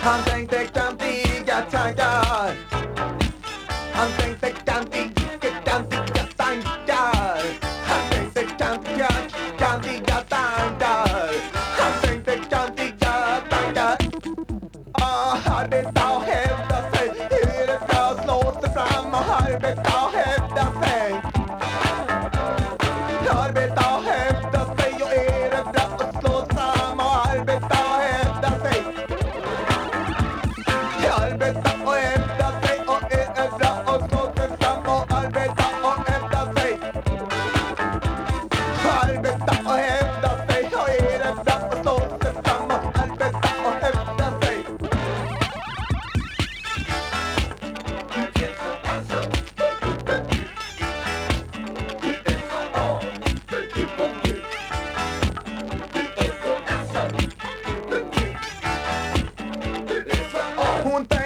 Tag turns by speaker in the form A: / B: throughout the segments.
A: Han tänkte kantiga tankar. Han tänkte kantiga, kantiga tankar. Han tänkte kantiga, kantiga tankar. Han tänkte kantiga tankar. Ah, arbeta och hävda sig. Hyresgäst slå sig fram och arbeta och Arbeta och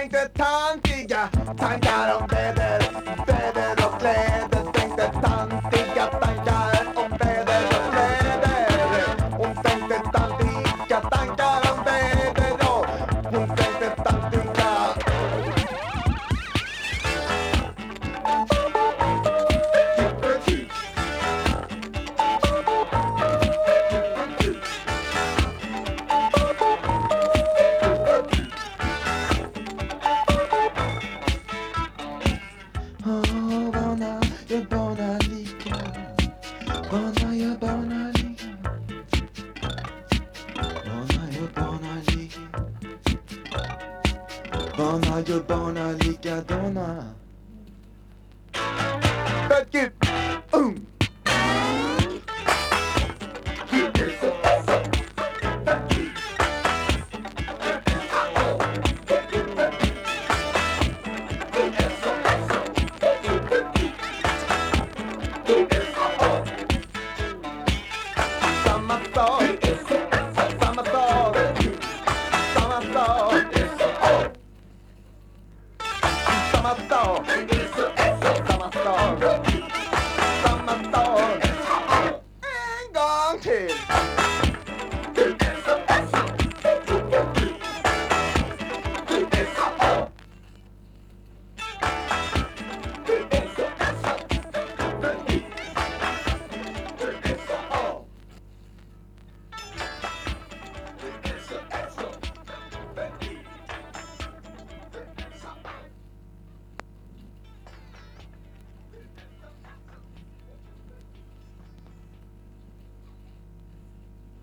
A: tänkte tantiga tankar om väder, väder och kläder. Tänkte tantiga tankar. Bonaya Bonali. Bonaya Bonali. Bonaya Bonali it. Boom. Thank you.